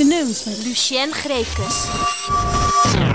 Afternoons met Lucien Greefkes.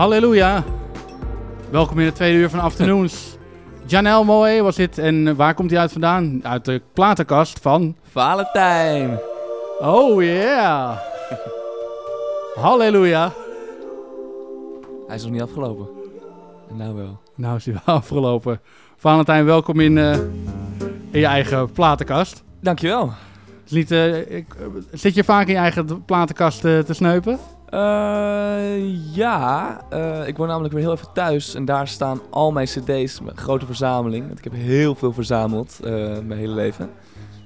Halleluja. Welkom in het tweede uur van Afternoons. Janelle Moe was dit. En waar komt hij uit vandaan? Uit de platenkast van... Valentijn. Oh yeah. Halleluja. Hij is nog niet afgelopen. En nou wel. Nou is hij wel afgelopen. Valentijn, welkom in, uh, in je eigen platenkast. Dankjewel. Is niet, uh, ik, zit je vaak in je eigen platenkast te sneupen? Uh, ja, uh, ik woon namelijk weer heel even thuis en daar staan al mijn cd's, mijn grote verzameling. Want ik heb heel veel verzameld uh, mijn hele leven.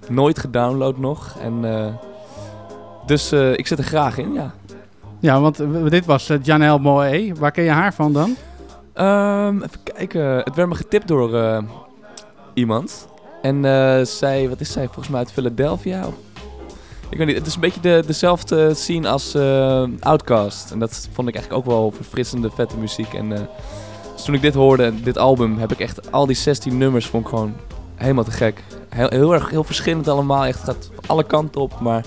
Nooit gedownload nog. En, dus ik zit er graag in, ja. Ja, want dit was Janelle Moe. Waar ken je haar van dan? Um, even kijken. Het werd me getipt door iemand. En zij, wat is zij, volgens mij uit Philadelphia ik weet niet, het is een beetje de, dezelfde scene als uh, Outcast. En dat vond ik eigenlijk ook wel verfrissende, vette muziek. En uh, dus toen ik dit hoorde, dit album, heb ik echt al die 16 nummers vond ik gewoon helemaal te gek. Heel, heel erg heel verschillend allemaal, echt gaat alle kanten op. Maar,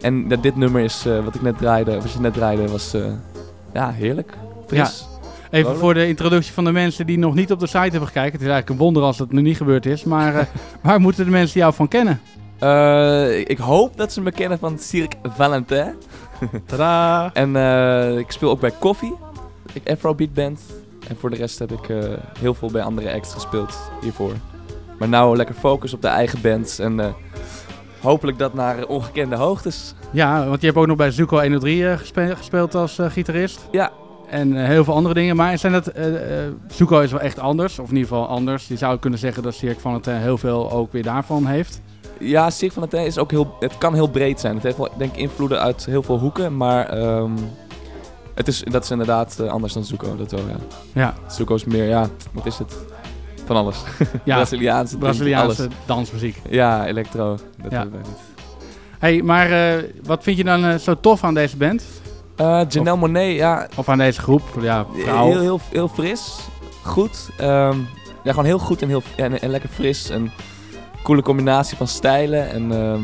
en dat, dit nummer is, uh, wat ik net draaide, wat je net draaide, was ja, heerlijk. Fris. Ja. Even voor de introductie van de mensen die nog niet op de site hebben gekeken. Het is eigenlijk een wonder als dat nu niet gebeurd is. Maar waar moeten de mensen jou van kennen? Uh, ik hoop dat ze me kennen van Cirque Valentin. Tada! en uh, ik speel ook bij Coffee, Afrobeat band. En voor de rest heb ik uh, heel veel bij andere acts gespeeld hiervoor. maar nou lekker focus op de eigen bands. En eh, hopelijk dat naar ongekende hoogtes. Ja, want je hebt ook nog bij Zuko 103 eh, gespe- gespeeld als eh, gitarist. Ja. En eh, heel veel andere dingen. Maar zijn dat, eh, eh, Zuko is wel echt anders. Of in ieder geval anders. Je zou kunnen zeggen dat Cirque van het eh, heel veel ook weer daarvan heeft. Ja, Sig van het is ook heel, het kan heel breed zijn. Het heeft wel, denk ik, invloeden uit heel veel hoeken. Maar ehm, het is, dat is inderdaad eh, anders dan Zuko. Dat wel, ja. Ja, Zuko is meer, ja, wat is het? Van alles. ja Braziliaanse, ding, Braziliaanse alles. dansmuziek. Ja, electro. Dat Ja. hebben wij niet. hey, maar eh, wat vind je dan eh, zo tof aan deze band? Eh, Janelle Monet, ja, Of aan deze groep? Ja, vrouw. heel, heel, heel fris. Goed. Ehm, ja, gewoon heel goed en, heel, en, en lekker fris. En coole combinatie van stijlen. En ehm,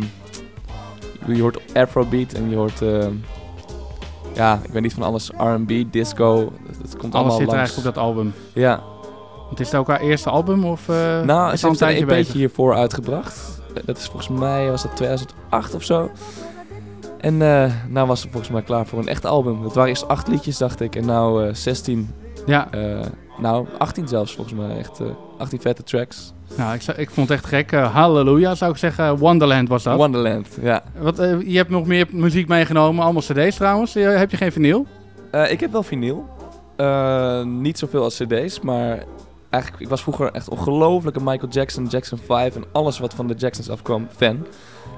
je hoort afrobeat en je hoort... ehm, ja, ik weet niet van alles. R&B, disco. Dat, dat komt Alles allemaal zit er langs. eigenlijk op dat album. Ja. Het is het ook haar eerste album? Of, eh, Nou, is ze heeft een beetje hiervoor uitgebracht. Dat is volgens mij, was dat 2008 of zo. En eh nou was ze volgens mij klaar voor een echt album. Het waren eerst acht liedjes, dacht ik. En nou eh 16 Ja, Eh, nou, 18 zelfs volgens mij. Echt eh 18 vette tracks. nou, ik, ik vond het echt gek. Eh, halleluja, zou ik zeggen. Wonderland was dat. Wonderland, ja. Wat, eh, je hebt nog meer muziek meegenomen, allemaal cd's trouwens. Eh, heb je geen vinyl? Eh, ik heb wel vinyl. Eh, niet zoveel als cd's, maar eigenlijk, ik was vroeger echt ongelofelijke Michael Jackson, Jackson 5 en alles wat van de Jacksons afkwam, fan.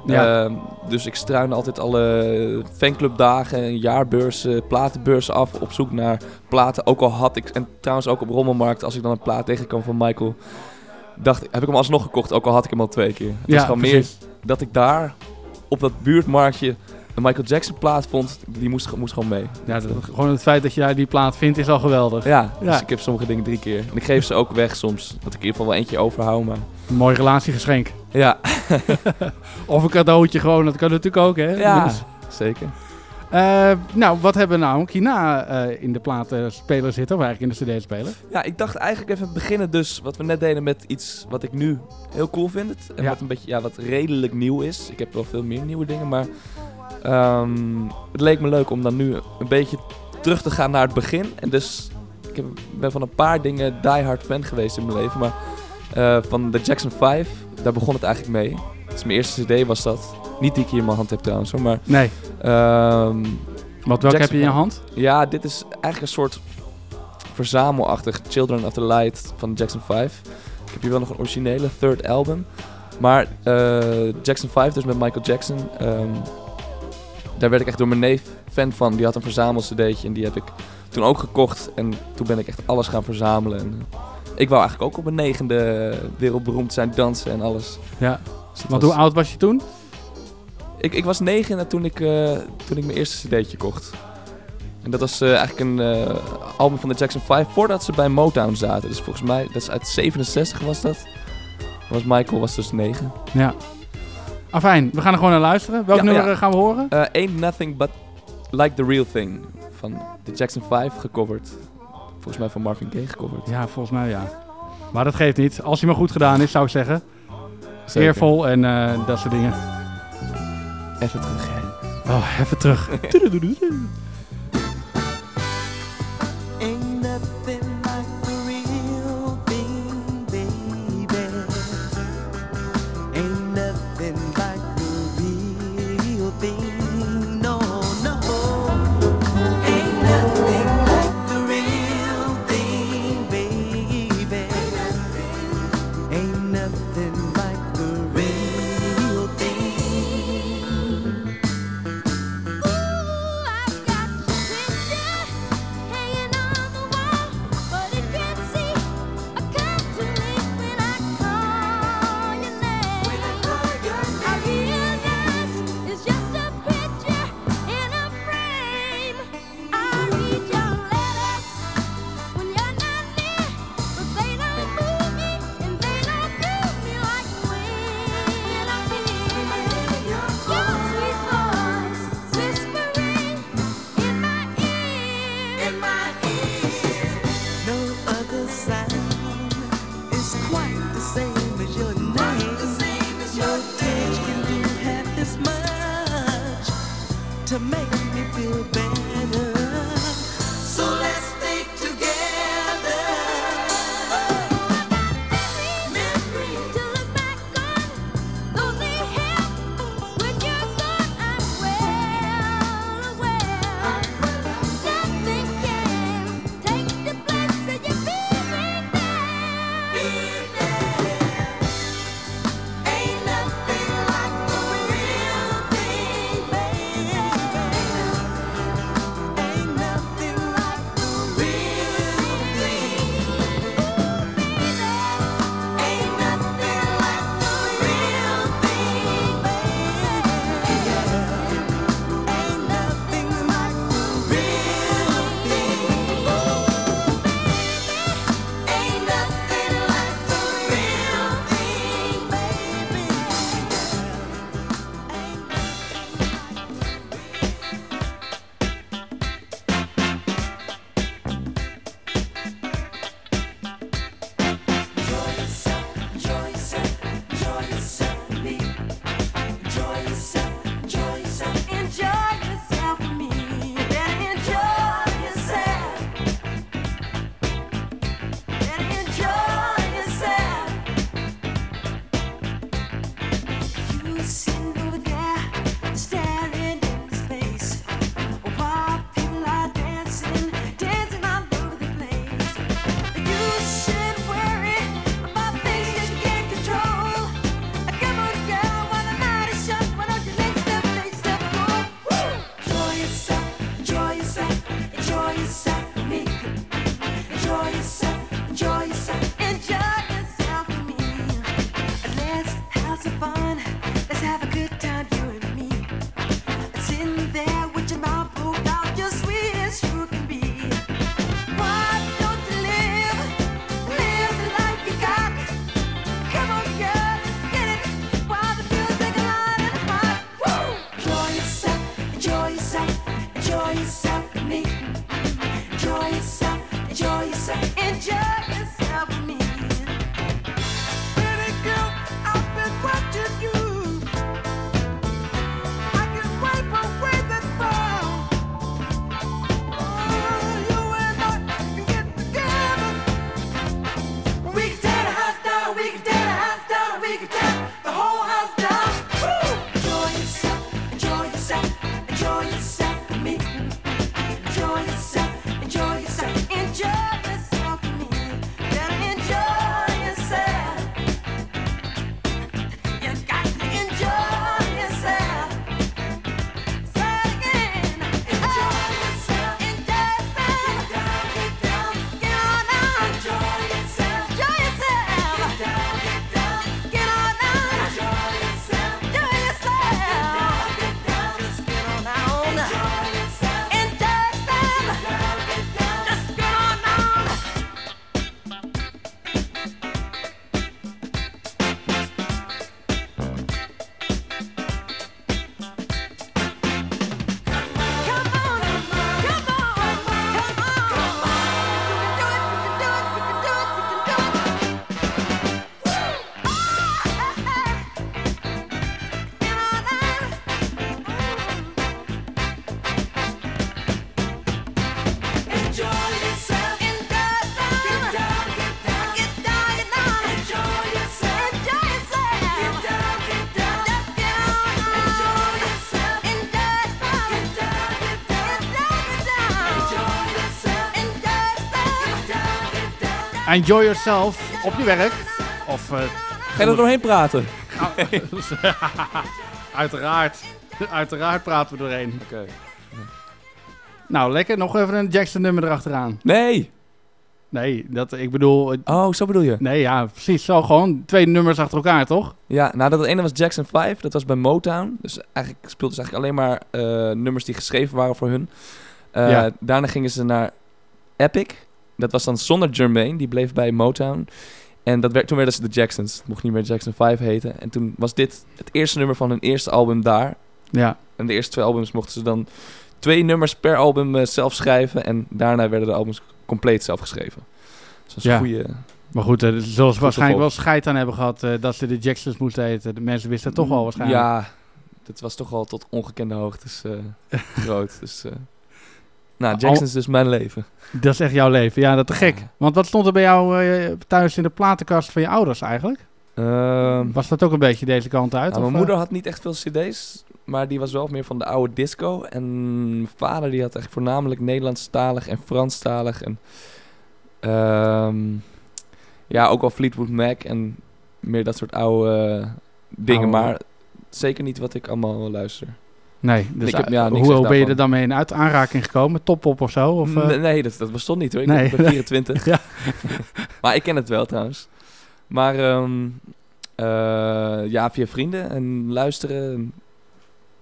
Ja. Eh, dus ik struinde altijd alle fanclubdagen en jaarbeurzen, platenbeurzen af op zoek naar platen. Ook al had ik, en trouwens ook op Rommelmarkt, als ik dan een plaat tegenkwam van Michael, dacht, heb ik hem alsnog gekocht, ook al had ik hem al twee keer. Het ja, gewoon meer dat ik daar op dat buurtmarktje een Michael Jackson plaat vond, die moest, moest gewoon mee. Ja, dat- gewoon het feit dat je daar die plaat vindt is al geweldig. Ja, Ja. dus ik heb sommige dingen drie keer. En ik geef ze ook weg soms, dat ik in ieder geval wel eentje overhoud, maar... Een mooi relatiegeschenk. Ja, Of een cadeautje gewoon, dat kan natuurlijk ook, hè? ja Dus, zeker. eh, nou, wat hebben we nou hierna eh, in de platenspeler zitten, of eigenlijk in de cd-speler? Ja, ik dacht eigenlijk even beginnen dus, wat we net deden met iets wat ik nu heel cool vind. En Ja. wat een beetje, ja, wat redelijk nieuw is. Ik heb wel veel meer nieuwe dingen, maar... ehm, het leek me leuk om dan nu een beetje terug te gaan naar het begin. En dus, ik heb, ben van een paar dingen diehard fan geweest in mijn leven, maar... eh, van de Jackson 5, daar begon het eigenlijk mee. Dus mijn eerste cd was dat. Niet die ik hier in mijn hand heb trouwens, hoor, maar... Nee. ehm, Wat, welke heb je in je hand? ja, dit is eigenlijk een soort verzamelachtig Children of the Light van Jackson 5. Ik heb hier wel nog een originele third album. Maar eh, Jackson 5 dus met Michael Jackson. ehm, daar werd ik echt door mijn neef fan van. Die had een verzamel cd'tje en die heb ik toen ook gekocht. En toen ben ik echt alles gaan verzamelen. En, eh, ik wou eigenlijk ook op mijn negende wereldberoemd zijn, dansen en alles. Ja. Dus Want was- hoe oud was je toen? ik, ik was negen en toen ik, eh, toen ik mijn eerste cd'tje kocht. En dat was eh, eigenlijk een album van de Jackson 5 voordat ze bij Motown zaten. Dus volgens mij, dat is uit 67 was dat. Was Michael was dus 9. Ja. Afijn, we gaan er gewoon naar luisteren. Welk Ja, nummer ja. gaan we horen? Eh, Ain't Nothing But Like The Real Thing van de Jackson 5 gecoverd. Volgens mij van Marvin Gaye gecoverd. Ja, volgens mij ja. Maar dat geeft niet. Als hij maar goed gedaan is, zou ik zeggen. Zeker. Eervol en eh, dat soort dingen. Even terug. hè. Oh, even terug. me Enjoy yourself op je werk. Of eh, Ga je er doorheen praten? uiteraard. Uiteraard praten we doorheen. Oké. Nou, lekker. Nog even een Jackson nummer erachteraan. Nee! Nee, dat, ik bedoel... eh, Oh, zo bedoel je? Nee, ja, precies. Zo gewoon twee nummers achter elkaar, toch? Ja, nou dat ene was Jackson 5, dat was bij Motown. Dus eigenlijk speelden ze eigenlijk alleen maar eh, nummers die geschreven waren voor hun. Eh, Ja. Daarna gingen ze naar Epic. Dat was dan zonder Jermaine, die bleef bij Motown. En dat werd, toen werden ze de Jacksons. Het mocht niet meer Jackson 5 heten. En toen was dit het eerste nummer van hun eerste album daar. Ja. En de eerste twee albums mochten ze dan twee nummers per album eh, zelf schrijven. En daarna werden de albums compleet zelf geschreven. Dus dat is Ja. een goede... Maar goed, eh, er zullen ze waarschijnlijk wel scheid aan hebben gehad eh, dat ze de Jacksons moesten heten. De mensen wisten het toch wel waarschijnlijk. Ja, dat was toch al tot ongekende hoogtes groot. Dus, nou, Jackson is dus mijn leven. Dat is echt jouw leven. Ja, dat te gek. Want wat stond er bij jou eh, thuis in de platenkast van je ouders eigenlijk? Ehm, Was dat ook een beetje deze kant uit? nou, mijn eh? moeder had niet echt veel cd's, maar die was wel meer van de oude disco. En mijn vader die had echt voornamelijk Nederlandstalig en Franstalig. En ehm, ja, ook wel Fleetwood Mac en meer dat soort oude dingen. Oude- Maar zeker niet wat ik allemaal luister. Nee, dus Ik heb- eh, ja, niks hoe ben je er dan mee in uit aanraking gekomen? Toppop of zo? Of, eh? Nee, dat, dat bestond niet hoor. Ik Nee. ben 24. Ja. maar ik ken het wel trouwens. Maar ehm, eh, ja, via vrienden en luisteren. en-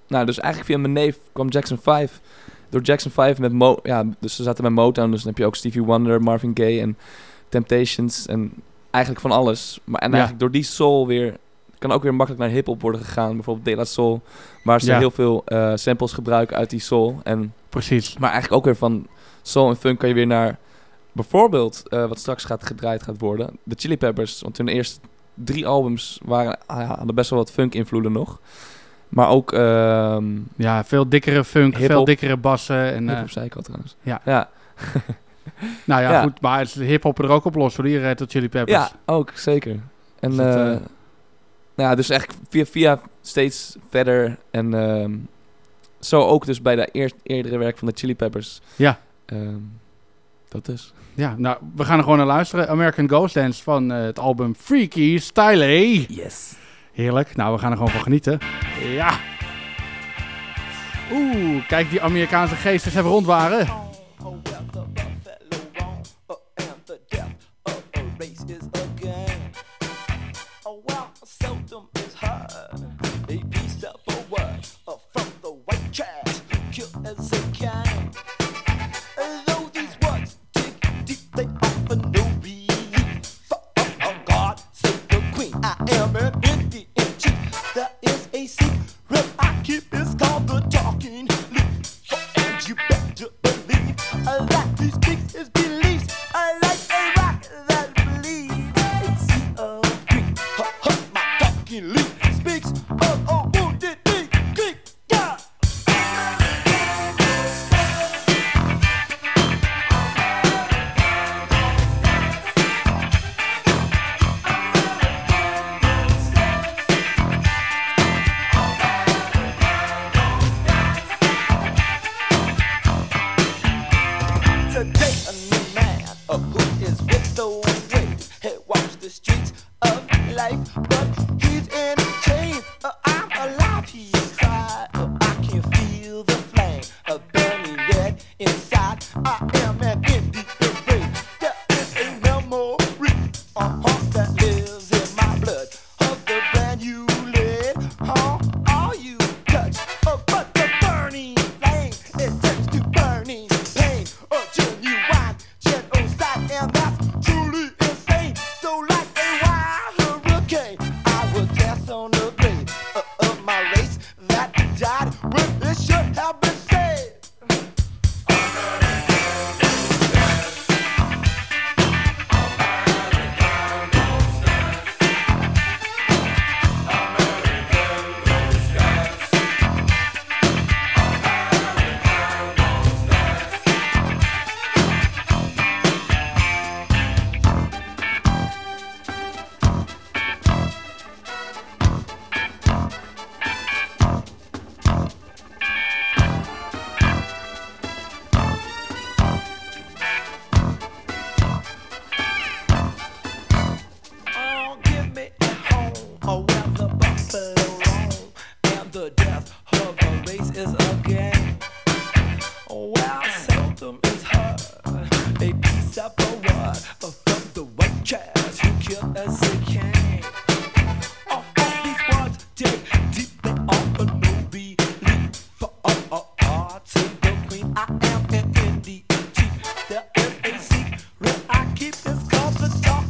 Nou, dus eigenlijk via mijn neef kwam Jackson 5. Door Jackson 5 met Mo... Ja, dus ze zaten bij Motown. Dus dan heb je ook Stevie Wonder, Marvin Gaye en Temptations. En eigenlijk van alles. Maar, en Ja. eigenlijk door die soul weer... Kan ook weer makkelijk naar hip-hop worden gegaan. Bijvoorbeeld De La Soul. Waar ze Ja. heel veel eh, samples gebruiken uit die soul. En Precies. maar eigenlijk ook weer van soul en funk kan je weer naar bijvoorbeeld eh, wat straks gaat gedraaid gaat worden, de Chili Peppers. Want hun eerste drie albums waren ah ja, hadden best wel wat funk invloeden nog. Maar ook ehm Ja, veel dikkere funk, veel dikkere bassen. En, eh, hip-hop zei ik al trouwens. ja. Ja. nou ja, Ja. goed. Maar is hip-hop er ook op los voor die Red Chili Peppers. ja, ook zeker. En Dus eh, eh, nou ja, dus eigenlijk via, via steeds verder en ehm, zo ook dus bij de eer, eerdere werk van de Chili Peppers. Ja. Ehm, dat is. Ja, nou, we gaan er gewoon naar luisteren. American Ghost Dance van eh, het album Freaky Style. Yes. Heerlijk. Nou, we gaan er gewoon van genieten. Ja. Oeh, kijk, die Amerikaanse geesten hebben rondwaren. The talking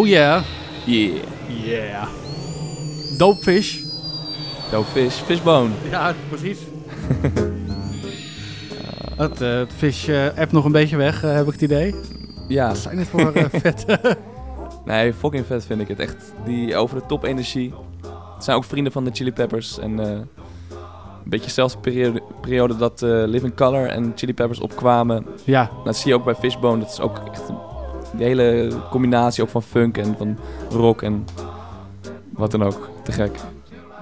Oh yeah. Yeah. Yeah. Dopefish. Dope fish. Fishbone. Ja, precies. het, eh, het fish app nog een beetje weg, eh, heb ik het idee. Ja. Wat zijn dit voor eh, vet? Nee, fucking vet vind ik het. Echt die over de top energie. Het zijn ook vrienden van de Chili Peppers. En eh, een beetje dezelfde periode, periode dat eh, Living Color en Chili Peppers opkwamen. ja, Dat zie je ook bij Fishbone. Dat is ook echt een, die hele combinatie ook van funk en van rock en wat dan ook. Te gek.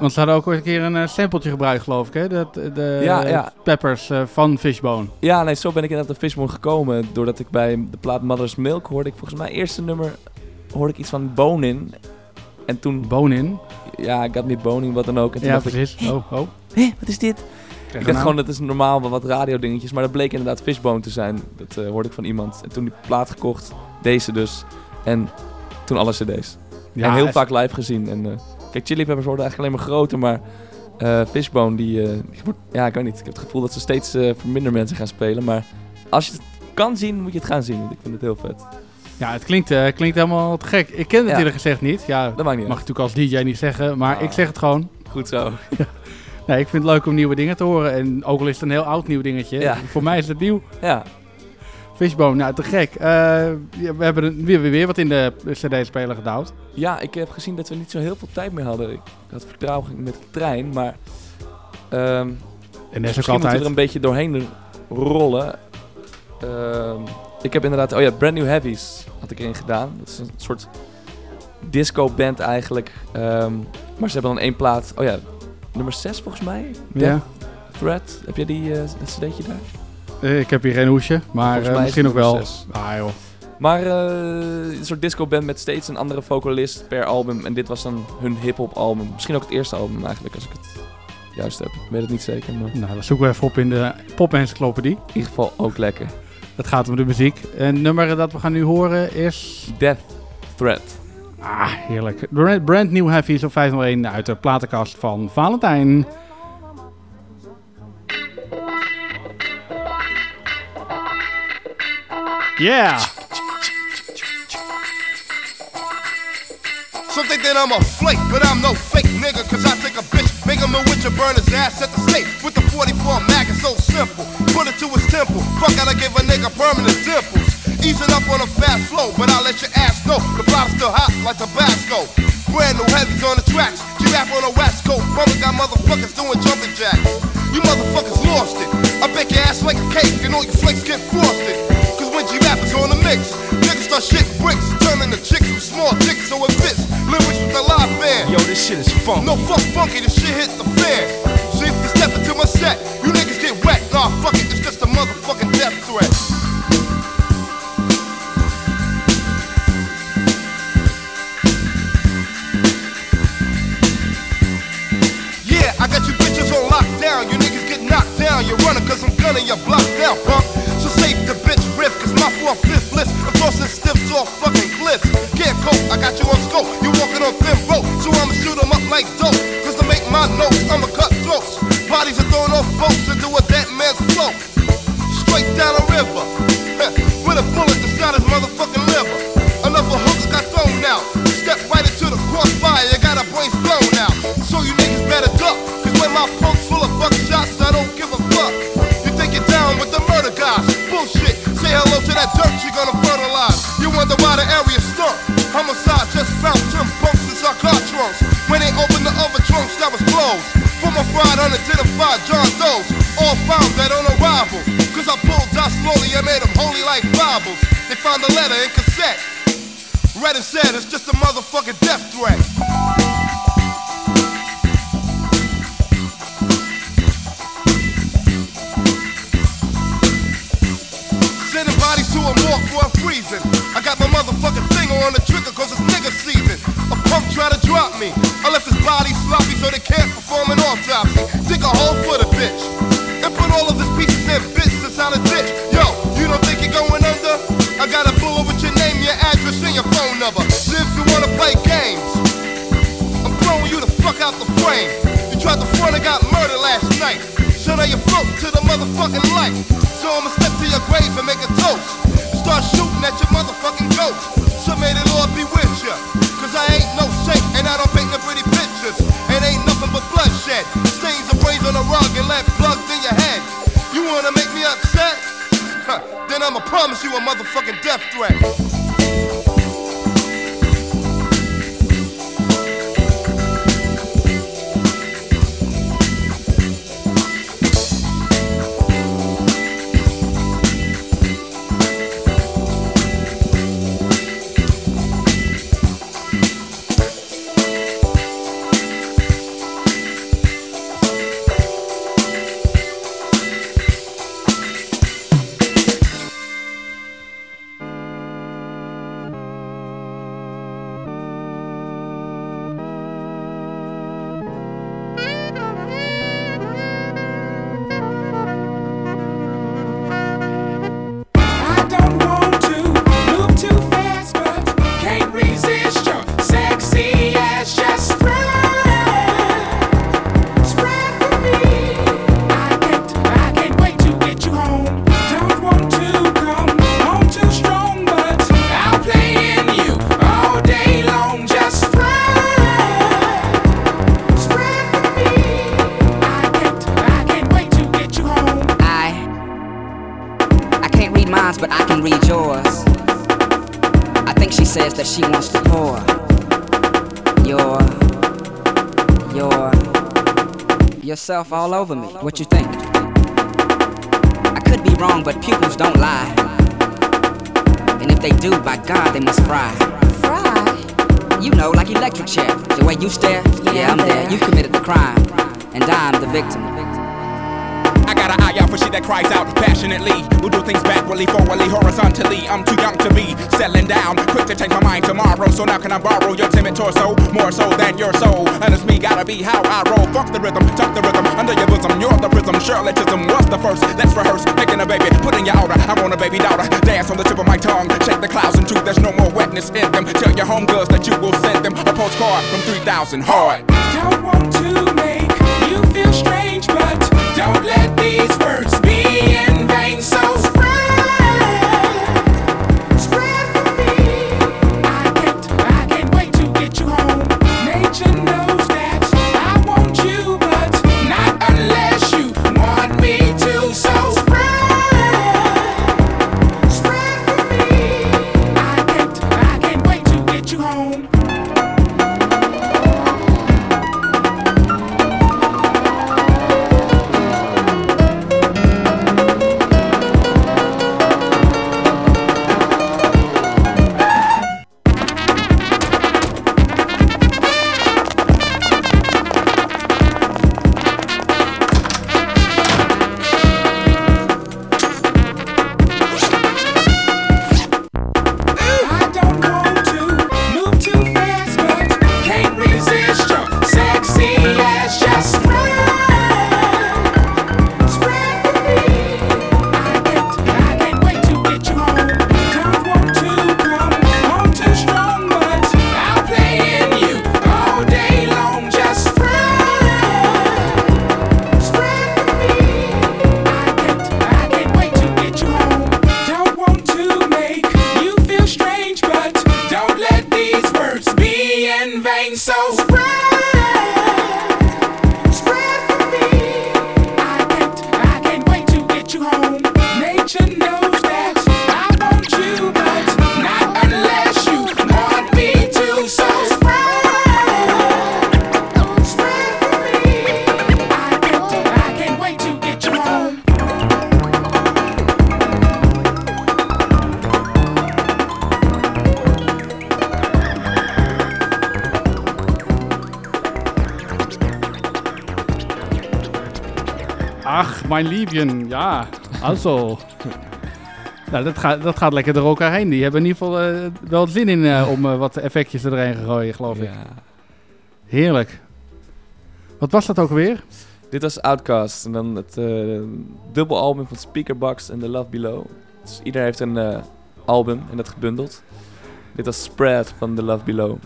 want ze hadden ook ooit een keer een eh, sampletje gebruikt, geloof ik, hè? Dat, de Ja, ja. peppers eh, van Fishbone. Ja, nee, zo ben ik inderdaad op Fishbone gekomen. Doordat ik bij de plaat Mother's Milk hoorde ik volgens mij eerste nummer hoorde ik iets van Bone in. En toen, Bone in. ja, ik had niet Bone in, wat dan ook. En toen Ja, dacht ik, precies. Oh, oh. hé, wat is dit? Ik dacht gewoon, dat is normaal wat radiodingetjes. Maar dat bleek inderdaad Fishbone te zijn. Dat eh, hoorde ik van iemand. En toen die plaat gekocht, deze dus. En toen alle cd's. Ja, en heel vaak live gezien. En, eh, kijk, Chili Peppers worden eigenlijk alleen maar groter. Maar eh, Fishbone, die, eh, die Ja, ik weet niet. Ik heb het gevoel dat ze steeds voor minder mensen gaan spelen. Maar als je het kan zien, moet je het gaan zien. Want ik vind het heel vet. Ja, het klinkt, klinkt helemaal te gek. Ik ken het Ja. eerlijk gezegd niet. Ja, Dat niet mag ik natuurlijk als DJ niet zeggen, maar Ah. ik zeg het gewoon. Goed zo. Nee, ik vind het leuk om nieuwe dingen te horen. En ook al is het een heel oud nieuw dingetje, Ja. voor mij is het nieuw. Ja. Fishbone, nou te gek. Eh, we hebben weer, weer, weer wat in de CD-speler gedouwd. ja, ik heb gezien dat we niet zo heel veel tijd meer hadden. Ik had vertraging met de trein. Maar ehm, En dat is ook altijd. er een beetje doorheen rollen. Ehm, ik heb inderdaad... Oh ja, Brand New Heavies had ik erin gedaan. Dat is een soort disco-band eigenlijk. Ehm, maar ze hebben dan één plaat... Oh ja, nummer 6 volgens mij. Ja. Thread. Heb jij die, dat cd'tje daar? Eh, ik heb hier geen hoesje, maar eh, misschien ook wel. Ah joh. Maar eh, een soort disco-band met steeds een andere vocalist per album. En dit was dan hun hip-hop album. Misschien ook het eerste album eigenlijk, als ik het juist heb. Ik weet het niet zeker, maar in Nou, dat zoeken we even op in de pop-encyclopedie. ieder geval ook lekker. Het gaat om de muziek. En het nummer dat we gaan nu horen is... Death Threat. Ah, heerlijk. Brand, brand New Heavies op 501 uit de platenkast van Valentijn. Yeah! Some think that I'm a flake, but I'm no fake nigga. Cause I take a bitch, make him a witcher, burn his ass at the stake. With the 44 mag, it's so simple. Put it to his temple. Fuck, gotta give a nigga permanent dimples. Easing up on a fast flow, but I'll let your ass go. The block's still hot like Tabasco. Brand new heavies on the tracks. G-rap on the west coast. Bumming got motherfuckers doing jumping jacks. You motherfuckers lost it. I bake your ass like a cake and all your flakes get frosted. Shit is fun. No fuck funky, this shit hit the fan. So if you step into my set, you off fucking cliffs. Can't cope, I got you on scope. You walking on thin rope, so I'ma shoot 'em up like dope. Cause to make my notes, I'ma cut throats. Bodies are thrown off boats into a dead man's float. Straight down a river. With a bullet inside his motherfucking liver. Another hook got thrown out. Step right into the crossfire, you got a brains blown out. So you niggas better duck. Cause when my punk's I got my motherfucking finger on the trigger cause it's nigga season. A punk try to drop me. I left his body sloppy so they can't perform an autopsy. Dig a hole for the read minds, but I can read yours. I think she says that she wants to pour your your yourself all over me. What you think? I could be wrong, but pupils don't lie. And if they do, by God, they must fry. Fry? You know, like electric chair. The way you stare, yeah, I'm there. You've committed the crime, and I'm the victim. Out for shit that cries out passionately. Who do things backwardly, forwardly, horizontally. I'm too young to be settling down. Quick to change my mind tomorrow. So now can I borrow your timid torso? More so than your soul. And it's me, gotta be how I roll. Fuck the rhythm, tuck the rhythm under your bosom. You're the prism. Chisholm was the first. Let's rehearse. Making a baby, put in your aura. I want a baby daughter. Dance on the tip of my tongue. Shake the clouds and truth. There's no more wetness in them. Tell your homegirls that you will send them a postcard from 3000 hard. Don't want to make you feel strange, but don't let these words be in vain. So mijn ja. Also. Nou, dat gaat, dat gaat lekker door elkaar heen. Die hebben in ieder geval eh, wel zin in eh, om eh, wat effectjes erheen te gooien, geloof ik. Ja. Heerlijk. Wat was dat ook weer? Dit was Outcast. En dan het eh dubbelalbum van Speakerbox en The Love Below. Dus ieder heeft een album en dat gebundeld. Dit was Spread van The Love Below.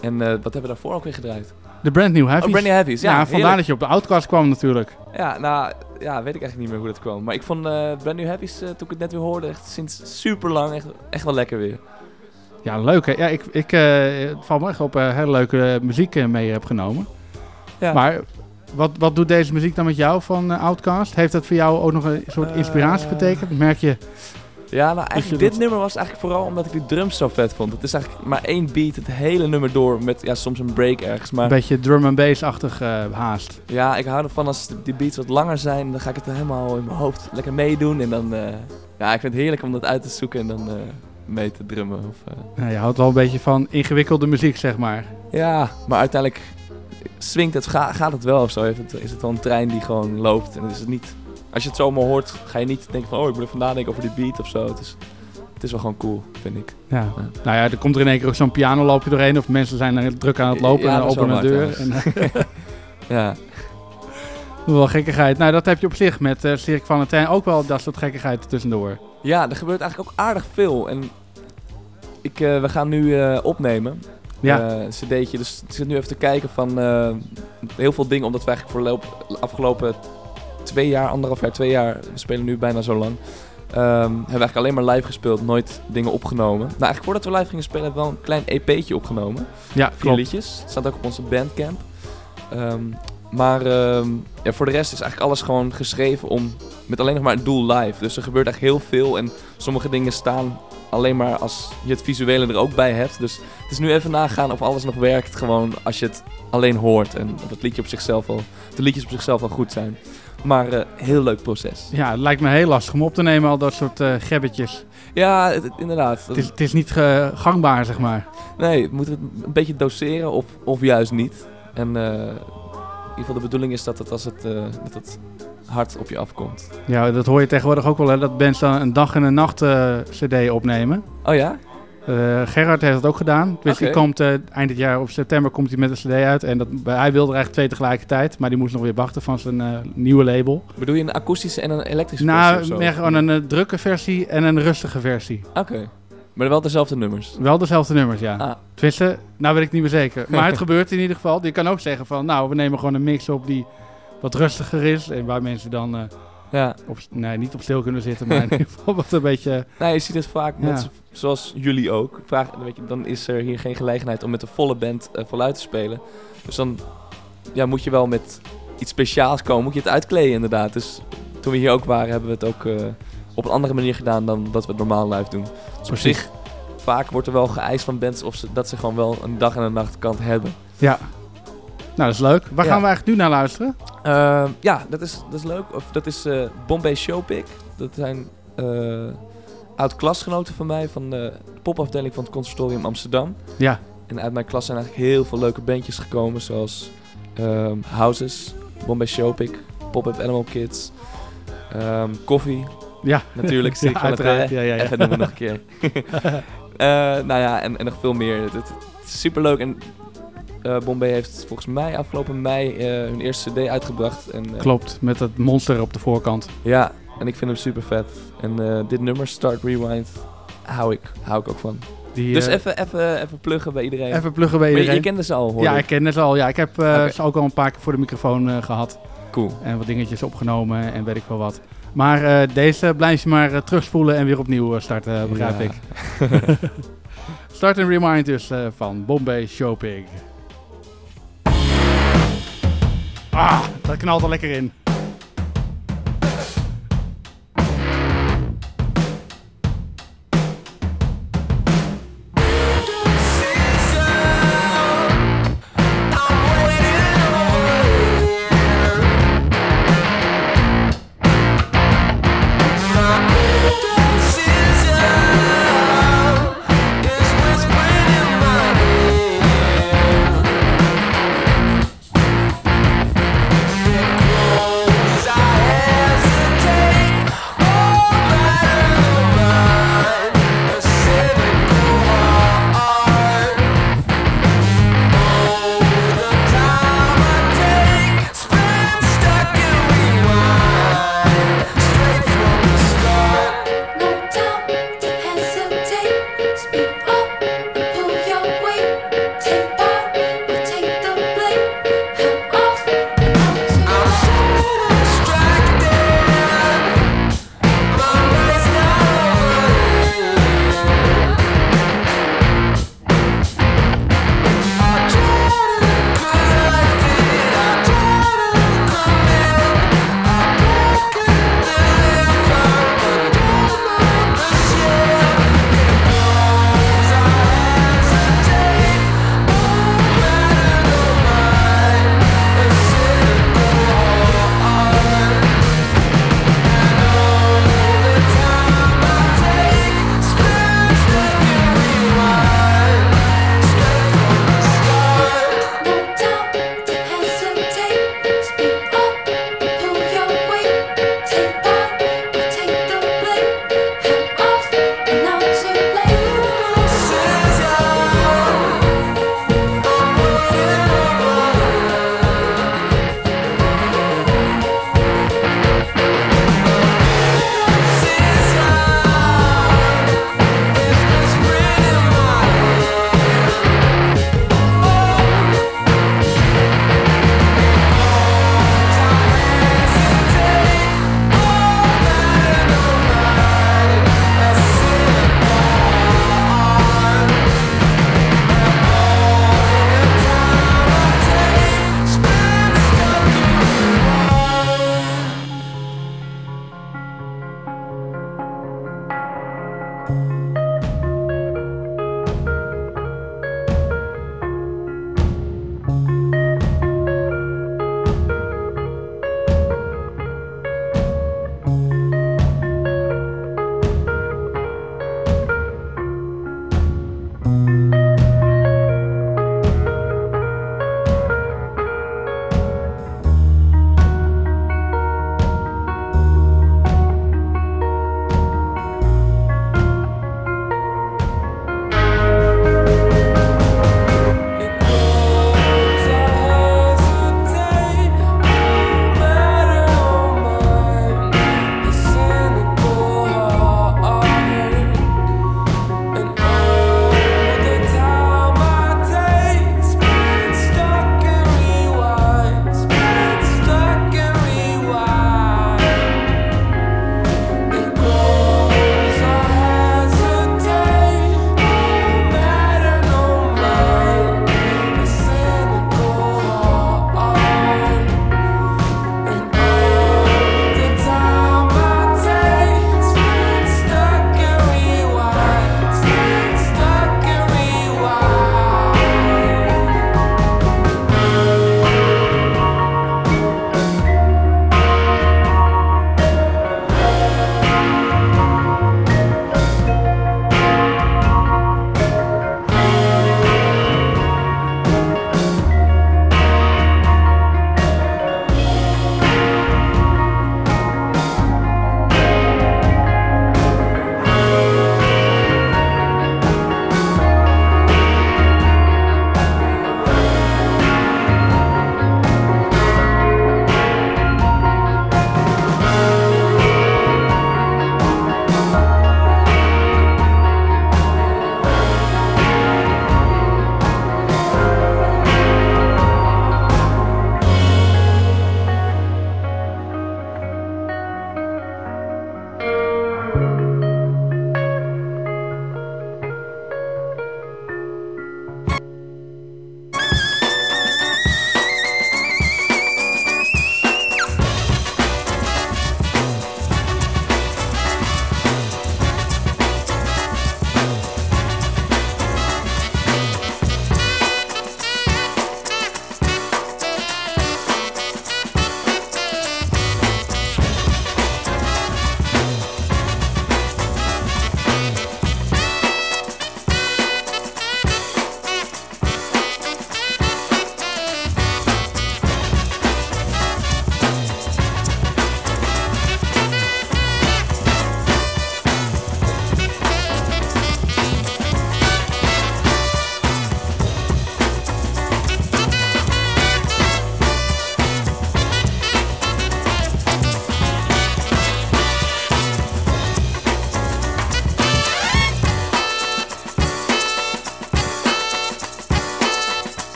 En wat hebben we daarvoor ook weer gedraaid? De Brand New Heavies. Oh, Brand New Heavies. Ja, vandaar heerlijk. dat je op de Outcast kwam natuurlijk. Ja, nou, ja, weet ik eigenlijk niet meer hoe dat kwam. Maar ik vond eh Brand New Heavies, eh, toen ik het net weer hoorde, echt sinds super lang echt, echt wel lekker weer. Ja, leuk hè. Ja, ik, ik, het valt me echt op hele leuke muziek mee heb genomen. Ja. Maar wat, wat doet deze muziek dan met jou van Outcast? Heeft dat voor jou ook nog een soort inspiratie betekend? Merk je Ja, nou eigenlijk je dit nummer was eigenlijk vooral omdat ik die drums zo vet vond. Het is eigenlijk maar één beat het hele nummer door met ja, soms een break ergens. Maar Een beetje drum and bass-achtig eh, haast. ja, ik hou ervan als die beats wat langer zijn. Dan ga ik het helemaal in mijn hoofd lekker meedoen. En dan, eh, ja, ik vind het heerlijk om dat uit te zoeken en dan eh, mee te drummen. Of, Nou, je houdt wel een beetje van ingewikkelde muziek, zeg maar. Ja, maar uiteindelijk swingt het, ga- gaat het wel of zo. Is het, is het wel een trein die gewoon loopt. En is het niet, als je het zomaar hoort, ga je niet denken van, oh, ik moet even nadenken over die beat of zo. Het is, het is wel gewoon cool, vind ik. Ja. Ja. Nou ja, er komt er in één keer ook zo'n pianoloopje doorheen. Of mensen zijn er druk aan het lopen Ja, en openen waar deur. En, eh, Ja, wel gekkigheid. Nou, dat heb je op zich met eh Cirque Valentijn ook wel dat soort gekkigheid tussendoor. ja, er gebeurt eigenlijk ook aardig veel. En ik, eh, we gaan nu eh, opnemen. Ja. Een cd'tje. Dus ik zit nu even te kijken van heel veel dingen. Omdat we eigenlijk voor de afgelopen twee jaar, anderhalf jaar, twee jaar, we spelen nu bijna zo lang. ehm, hebben we eigenlijk alleen maar live gespeeld, nooit dingen opgenomen. Nou, eigenlijk voordat we live gingen spelen hebben we wel een klein EP'tje opgenomen. Ja, Vier klopt. liedjes. Het staat ook op onze bandcamp. Ehm, maar ehm, ja, voor de rest is eigenlijk alles gewoon geschreven om met alleen nog maar een doel live. Dus er gebeurt echt heel veel en sommige dingen staan alleen maar als je het visuele er ook bij hebt. Dus het is nu even nagaan of alles nog werkt gewoon als je het alleen hoort. En of het liedje op zichzelf wel, de liedjes op zichzelf wel goed zijn. Maar eh, heel leuk proces. Ja, het lijkt me heel lastig om op te nemen, al dat soort eh gebbetjes. Ja, het- inderdaad. Het is, het is niet ge- gangbaar, zeg maar. Nee, we moeten het een beetje doseren of, of juist niet. En eh, in ieder geval de bedoeling is dat het als het, eh, dat het hard op je afkomt. Ja, dat hoor je tegenwoordig ook wel, hè, dat bands dan een dag en een nacht eh, cd opnemen. Oh ja? Eh, Gerard heeft dat ook gedaan. Dus die Oké. komt eh, eind dit jaar of september komt hij met een cd uit. En dat, hij wilde er eigenlijk twee tegelijkertijd, maar die moest nog weer wachten van zijn eh, nieuwe label. Bedoel je een akoestische en een elektrische versie Nou, of zo? meer gewoon een drukke versie en een rustige versie. Oké. Maar wel dezelfde nummers? Wel dezelfde nummers, ja. Ah. Tenminste, nou weet ik niet meer zeker. Maar het gebeurt in ieder geval. Je kan ook zeggen van, nou, we nemen gewoon een mix op die wat rustiger is. En waar mensen dan, Ja. op, nee, niet op stil kunnen zitten, maar in ieder geval wat een beetje... Nou, je ziet het vaak, Ja. zo- zoals jullie ook. Vraag, weet je, dan is er hier geen gelegenheid om met de volle band eh, voluit te spelen. Dus dan ja, moet je wel met iets speciaals komen. Moet je het uitkleden inderdaad. Dus toen we hier ook waren, hebben we het ook eh, op een andere manier gedaan dan dat we het normaal live doen. Dus op zich, vaak wordt er wel geëist van bands of ze, dat ze gewoon wel een dag en een nachtkant hebben. Ja. Nou, dat is leuk. Waar Ja. gaan we eigenlijk nu naar luisteren? Ehm, ja, dat is, dat is leuk. Of, dat is eh, Bombay Showpick. Dat zijn eh oud-klasgenoten van mij van de popafdeling van het Conservatorium Amsterdam. Ja. En uit mijn klas zijn eigenlijk heel veel leuke bandjes gekomen, zoals ehm, Houses, Bombay Showpick, Pop-Up Animal Kids, ehm Coffee, Ja. natuurlijk, Ja, zie ik van het. Ja, ja, ja. Even noemen nog een keer. Eh, nou ja, en, en nog veel meer. Het, het- het is superleuk en eh, Bombay heeft volgens mij afgelopen mei eh, hun eerste cd uitgebracht. En, eh, Klopt, met dat monster op de voorkant. ja, en ik vind hem super vet. En dit nummer, Start Rewind, hou ik, hou ik ook van. Die, dus even, even, even pluggen bij iedereen. Even pluggen bij Maar je- iedereen. je kende ze al, hoor Ja, ik. ik ken ze al. Ja, ik heb ze ook al een paar keer voor de microfoon eh, gehad. Cool. En wat dingetjes opgenomen en weet ik wel wat. Maar deze blijf je maar terugspoelen en weer opnieuw starten, begrijp Ja. ik. Start en remind dus van Bombay Showpig. Ah, dat knalt er lekker in.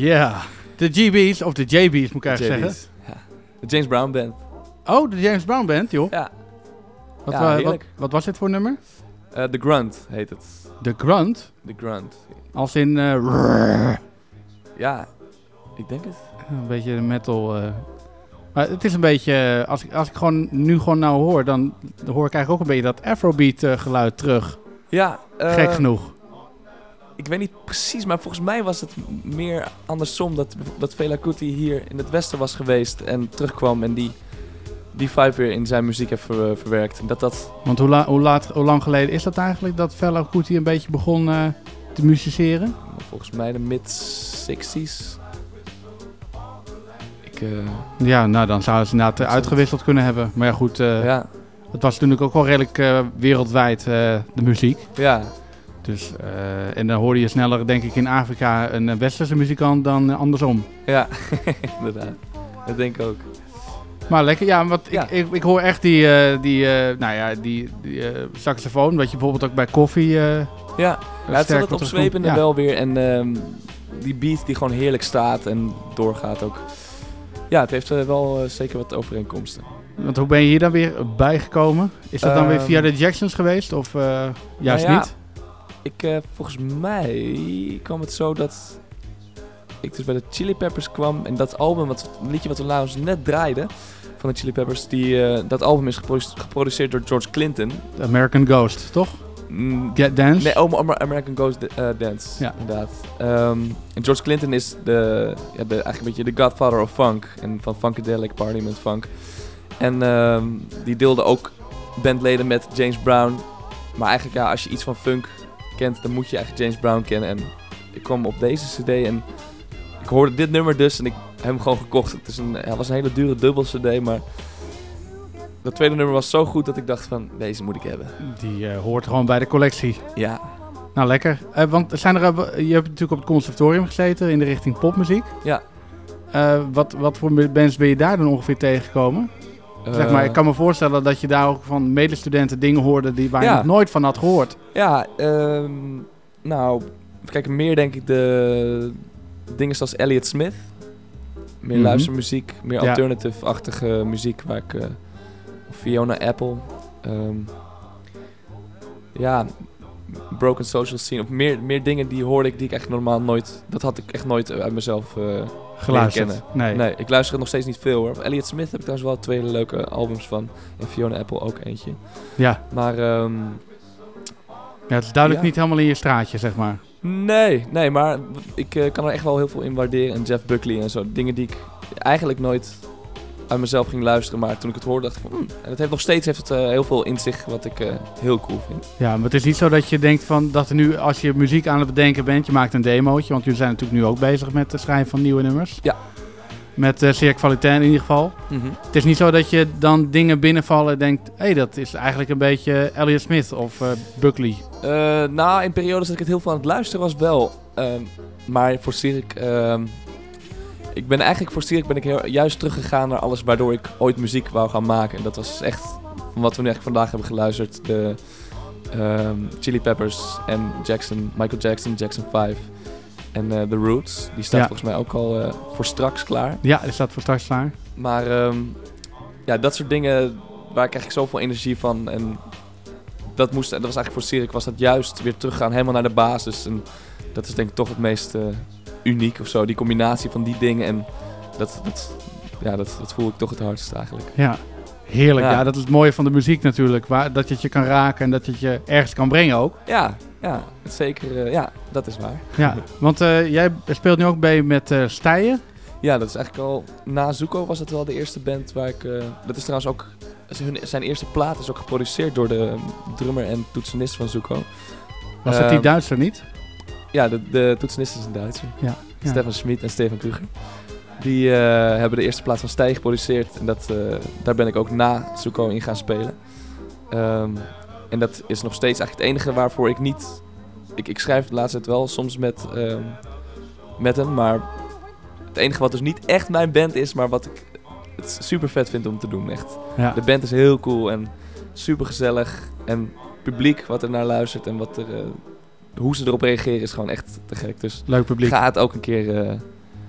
Ja. De GB's, of de JB's moet ik eigenlijk JB's. Ja. De James Brown Band. zeggen. Oh, de James Brown Band, joh. Ja. Wat, Ja, wa- wat, wat was dit voor nummer? Eh, The Grunt heet het. De Grunt. The Grunt. Als in eh. Ja, ik denk het. een beetje de metal. eh. Maar het is een beetje, eh, als ik, als ik gewoon nu gewoon nou hoor, dan hoor ik eigenlijk ook een beetje dat Afrobeat eh, geluid terug. Ja. eh, Gek genoeg. Ik weet niet precies, maar volgens mij was het meer andersom. Dat, dat Fela Kuti hier in het westen was geweest en terugkwam en die, die vibe weer in zijn muziek heeft ver- verwerkt. Dat dat... Want hoe, la- hoe, laat, hoe lang geleden is dat eigenlijk dat Fela Kuti een beetje begon eh, te musiceren? Volgens mij de mid-60s. Ik, eh, Ja, nou dan zouden ze inderdaad eh, uitgewisseld kunnen hebben. Maar ja goed, eh, ja, het was natuurlijk ook wel redelijk wereldwijd de muziek. ja, Dus, eh, en dan hoorde je sneller denk ik in Afrika een eh, westerse muzikant dan eh, andersom. ja, inderdaad. Dat denk ik ook. Maar lekker, ja, want Ja. Ik, ik, ik hoor echt die, die, nou ja, die, die saxofoon, wat je bijvoorbeeld ook bij koffie... Ja, ja het wel het opzwepende ja. wel weer. En ehm, die beat die gewoon heerlijk staat en doorgaat ook. Ja, het heeft wel zeker wat overeenkomsten. Want hoe ben je hier dan weer bijgekomen? Is dat dan weer Ehm, via de Jacksons geweest of juist Nou ja, niet? Ik, eh, volgens mij kwam het zo dat ik dus bij de Chili Peppers kwam. En dat album, wat, een liedje wat we laatst net draaiden van de Chili Peppers, die, eh, dat album is geprodu- geproduceerd door George Clinton. De American Ghost, toch? Mm, Get Dance? Nee, oh, Amer- American Ghost eh, Dance, Ja. inderdaad. Ehm, en George Clinton is de, ja, de, eigenlijk een beetje de godfather of funk. En van Funkadelic, Party met Funk. En ehm, die deelde ook bandleden met James Brown. Maar eigenlijk, ja, als je iets van funk kent, dan moet je eigenlijk James Brown kennen. En ik kwam op deze cd en ik hoorde dit nummer dus en ik heb hem gewoon gekocht. Het is een, het was een hele dure dubbel cd, maar dat tweede nummer was zo goed dat ik dacht van, deze moet ik hebben. Die eh, hoort gewoon bij de collectie. Ja, Nou, lekker. Eh, want zijn er, eh, je hebt natuurlijk op het conservatorium gezeten in de richting popmuziek. Ja. Wat, wat voor bands ben je daar dan ongeveer tegengekomen? Zeg maar, Eh, ik kan me voorstellen dat je daar ook van medestudenten dingen hoorde die waar je Ja. nog nooit van had gehoord. Ja, ehm, nou, kijken, meer denk ik de dingen zoals Elliott Smith. Meer Mhm. luistermuziek, meer Ja. alternative-achtige muziek waar ik... eh, Fiona Apple. ehm, ja, Broken Social Scene. Of meer, meer dingen die hoorde ik die ik echt normaal nooit... Dat had ik echt nooit uit mezelf eh leren Geluisterd. Nee. Nee, ik luister nog steeds niet veel hoor. Elliott Smith heb ik trouwens wel twee hele leuke albums van. En Fiona Apple ook eentje. Ja. Maar... ehm, ja, het is duidelijk Ja. niet helemaal in je straatje, zeg maar. Nee, nee, maar ik eh, kan er echt wel heel veel in waarderen. En Jeff Buckley en zo. Dingen die ik eigenlijk nooit uit mezelf ging luisteren. Maar toen ik het hoorde, dacht ik van... "Hmm." En het heeft nog steeds heeft het, eh, heel veel in zich wat ik eh, heel cool vind. Ja, maar het is niet zo dat je denkt van dat er nu, als je muziek aan het bedenken bent, je maakt een demootje, want jullie zijn natuurlijk nu ook bezig met het schrijven van nieuwe nummers. Ja. Met uh, zeer kwaliteit in ieder geval. Het is niet zo dat je dan dingen binnenvallen en denkt, hé, hey, dat is eigenlijk een beetje Elliot Smith of eh, Buckley. Eh, nou, in periodes dat ik het heel veel aan het luisteren was wel. Ehm, maar voor Sirik... ehm, ik ben eigenlijk voor Sirik ben ik heel, juist teruggegaan naar alles waardoor ik ooit muziek wou gaan maken. En dat was echt van wat we nu eigenlijk vandaag hebben geluisterd. De ehm, Chili Peppers en Jackson, Michael Jackson, Jackson 5. En eh The Roots. Die staat Ja. volgens mij ook al eh, voor straks klaar. Ja, is dat voor straks klaar? Maar ehm, ja, dat soort dingen waar ik eigenlijk zoveel energie van. En dat, moest, dat was eigenlijk voor Sirik was dat juist weer teruggaan helemaal naar de basis. En dat is denk ik toch het meest eh, uniek of zo. Die combinatie van die dingen. En dat, dat, ja, dat, dat voel ik toch het hardst eigenlijk. Ja, heerlijk. Ja. Ja. dat is het mooie van de muziek natuurlijk. Waar, dat je het je kan raken en dat je het je ergens kan brengen ook. Ja, ja zeker. eh, ja, dat is waar. Ja, want eh, jij speelt nu ook bij met eh Stijen. Ja, dat is eigenlijk al... Na Zuko was het wel de eerste band waar ik... dat is trouwens ook... Zijn eerste plaat is ook geproduceerd door de drummer en toetsenist van Zuko. Was het die Ehm, Duitser niet? Ja, de, de toetsenist is een Duitser. Ja. ja. Stefan Schmid en Stefan Kruger. Die eh, hebben de eerste plaat van Stij geproduceerd. En dat, eh, daar ben ik ook na Zuko in gaan spelen. Ehm, en dat is nog steeds eigenlijk het enige waarvoor ik niet... Ik, ik schrijf de laatste tijd wel soms met, ehm, met hem. Maar het enige wat dus niet echt mijn band is, maar wat ik het super vet vind om te doen. Echt. Ja. De band is heel cool en super gezellig. En publiek wat er naar luistert en wat er... eh, hoe ze erop reageren is gewoon echt te gek. Dus Leuk publiek. ga het ook een keer eh,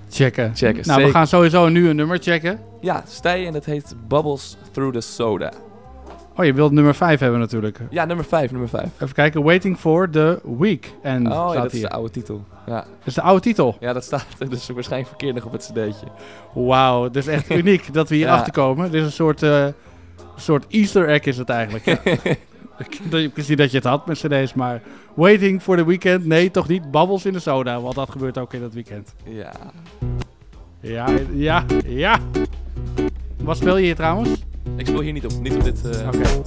checken. checken. Nou, we gaan sowieso nu een nummer checken. Ja, Stij en dat heet Bubbles Through the Soda. Oh, je wilt nummer 5 hebben natuurlijk. Ja, nummer 5, nummer 5. Even kijken. Waiting for the Week. En Oh ja, dat is hier. de oude titel. Ja. Dat is de oude titel. ja, dat staat dus waarschijnlijk verkeerd nog op het cd'tje. Wauw, het is echt uniek dat we hier Ja. achter komen. Dit is een soort, eh, soort easter egg is het eigenlijk. ik zie dat je het had met cd's, maar Waiting for the Weekend. Nee, toch niet. Babbels in de soda, want dat gebeurt ook in het weekend. ja. Ja, ja, ja. Wat speel je hier trouwens? Ik speel hier niet op, niet op dit... eh, Oké.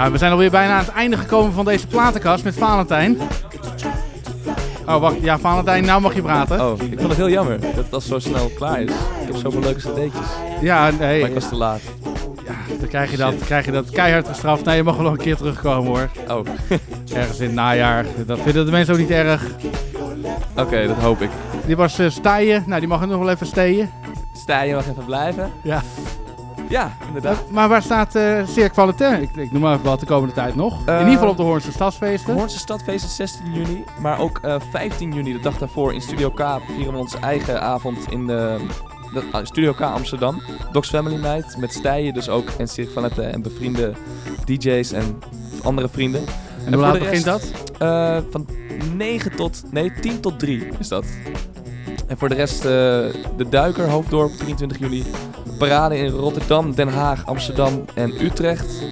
Ja, we zijn alweer bijna aan het einde gekomen van deze platenkast met Valentijn. Oh, wacht. Ja, Valentijn, nou mag je praten. Oh, ik vond het heel jammer dat het al zo snel klaar is. Ik heb zoveel leuke cd'tjes. Ja, nee. Maar ik was te laat. Dan krijg je dat, krijg je dat keihard gestraft. Nee, je mag wel nog een keer terugkomen hoor. Oh, Ergens in het najaar. Dat vinden de mensen ook niet erg. oké, dat hoop ik. Die was eh Stijen. Nou, die mag nog wel even steeën. Stijn, je mag even blijven. Ja. Ja, inderdaad. Eh, maar waar staat eh Cirque Valentin? Ik, ik noem maar even wat de komende tijd nog. Eh, In ieder geval op de Hoornse Stadsfeesten. Hoornse Stadfeest is 16 juni, maar ook eh, 15 juni, de dag daarvoor, in Studio K vieren we onze eigen avond in de, de ah, Studio K Amsterdam. Docs Family Night met Stijen dus ook en Cirque Valente en bevriende DJ's en andere vrienden. En hoe laat begint dat? eh, van 9 tot, nee 10 tot 3 is dat. En voor de rest eh, de Duiker, Hoofddorp, 23 juli. Parade in Rotterdam, Den Haag, Amsterdam en Utrecht.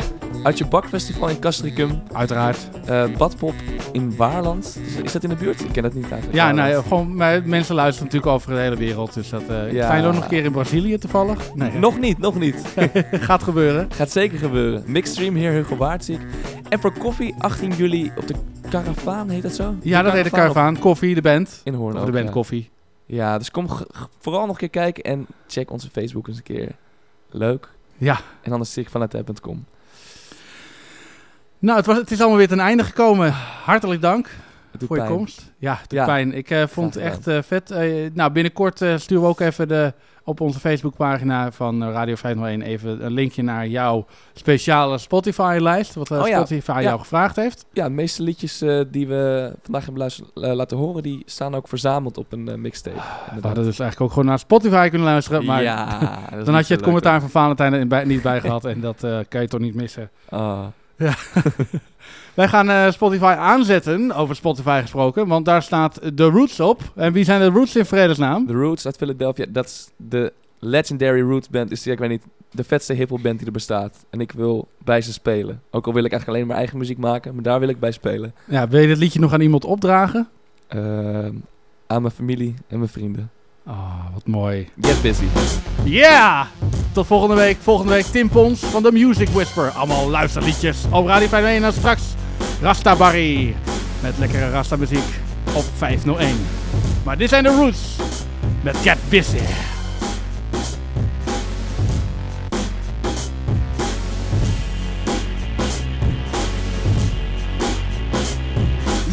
Uit je Bakfestival in Castricum. Uiteraard. Eh, Badpop in Waarland. Is, dat in de buurt? Ik ken dat niet eigenlijk. Ja, nou, ja, gewoon, mensen luisteren natuurlijk over de hele wereld. Dus dat, eh Ja. Zijn we ook nog een keer in Brazilië toevallig? Nee? Nog niet, nog niet. Gaat gebeuren. Gaat zeker gebeuren. Mixstream, Heer Hugo ik. En voor koffie, 18 juli op de Caravaan, heet dat zo? Ja, dat heet de Caravaan. Koffie, de band. In Hoorn de band. Koffie. Ja, dus kom vooral nog een keer kijken en check onze Facebook eens een keer. Leuk. Ja. En anders cirkvanatep.com. Nou, het, was, het is allemaal weer ten einde gekomen. Hartelijk dank voor je komst. Ja, het doet Ja. pijn. Ik eh, vond het echt eh, vet. Eh, nou, binnenkort sturen we ook even de, op onze Facebookpagina van eh, Radio 501 even een linkje naar jouw speciale Spotify-lijst. Wat eh, Oh. Spotify Ja. jou gevraagd heeft. Ja, de meeste liedjes eh, die we vandaag hebben laten horen, die staan ook verzameld op een mixtape. We Inderdaad. hadden dus eigenlijk ook gewoon naar Spotify kunnen luisteren. Maar Ja, dan had je het leuk, commentaar van Valentijn er bij- niet bij gehad. en dat kan je toch niet missen. Ah. Ja. Wij gaan eh, Spotify aanzetten, over Spotify gesproken. Want daar staat The Roots op. En wie zijn de Roots in vredesnaam? The Roots uit Philadelphia, dat is de legendary Roots band. Is die, ik weet niet, de vetste hiphop band die er bestaat. En ik wil bij ze spelen. Ook al wil ik eigenlijk alleen mijn eigen muziek maken, maar daar wil ik bij spelen. Ja, wil je dit liedje nog aan iemand opdragen? Ehm, aan mijn familie en mijn vrienden. Ah, wat mooi. Get busy. Ja! Tot volgende week. Volgende week Tim Pons van The Music Whisper. Allemaal luisterliedjes op Radio 501. En straks Rasta Barry. Met lekkere Rasta muziek op 501. Maar dit zijn de Roots. Met Get Busy.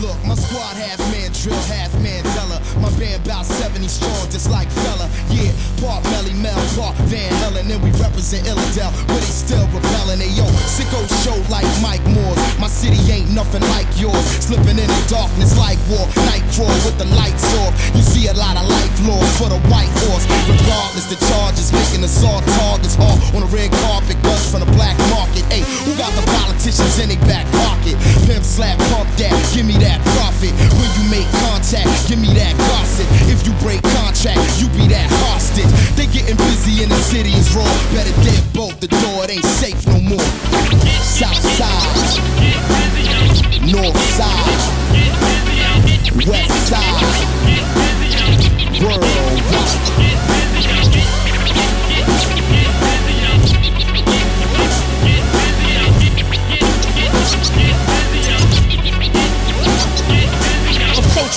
Look, my squad half man drill, half Mandela. My band about 70 strong, just like fella. Yeah, part Melly Mel, part Van Helen, and we represent Illidale, but they still repelling. They yo, sicko show like Mike Moore's. My city ain't nothing like yours. Slipping in the darkness like war, night crawl with the lights off. You see a lot of life laws for the white horse. Regardless, the charges making assault targets all on the red carpet, guns from the black market. Hey, who got the politicians in their back pocket? Pimp slap, pump that, give me that profit. When you make contact, give me that gossip. If you break contract, you be that hostage. They getting busy in the city is raw. Better dead bolt the door, it ain't safe no more. South side, north side, west side, worldwide.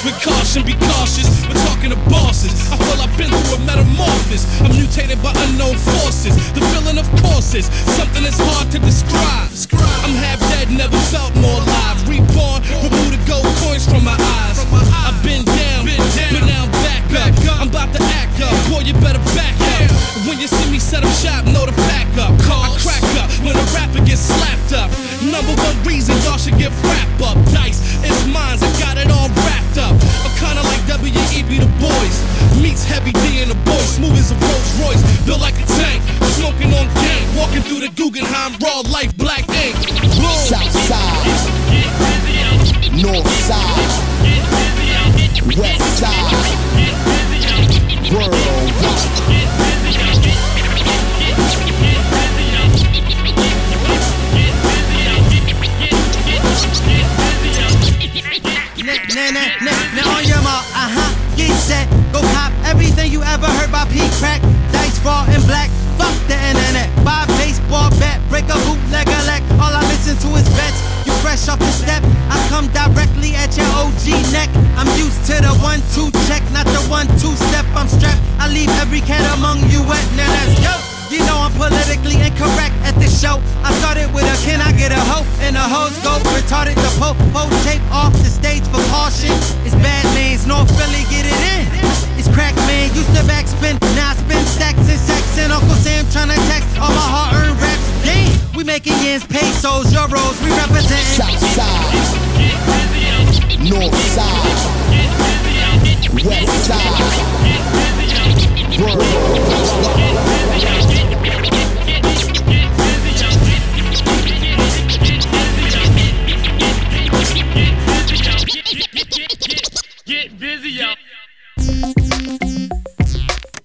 With caution, be cautious. We're talking to bosses. I feel I've been through a metamorphosis. I'm mutated by unknown forces. The feeling of courses, something that's hard to describe. I'm half dead, never felt more alive. Reborn, remove the gold coins from my eyes. I've been down, but now I'm back up. I'm about to act up, boy, you better back up. When you see me set up shop, know to pack up. I crack up when a rapper gets slapped up. Number one reason y'all should get wrapped up. Dice, it's mine, I got it all kinda like W.E.B. the boys. Meets Heavy D and the boys, smooth as a Rolls Royce. Built like a tank, smoking on gang. Walking through the Guggenheim, raw life, black ink. Boom. South side, north side, west side, fresh off the step, I come directly at your OG neck, I'm used to the one-two check, not the one-two step, I'm strapped, I leave every cat among you wet, now let's go. You know I'm politically incorrect at this show. I started with a can I get a hoe? And the hoes go retarded the pope. Pope tape off the stage for caution. It's bad names, North Philly, get it in. It's crack man, used to backspin, now I spin stacks and sex. And Uncle Sam tryna text. All my heart we making yens, pesos, euros. We represent South Side, North Side, West Side.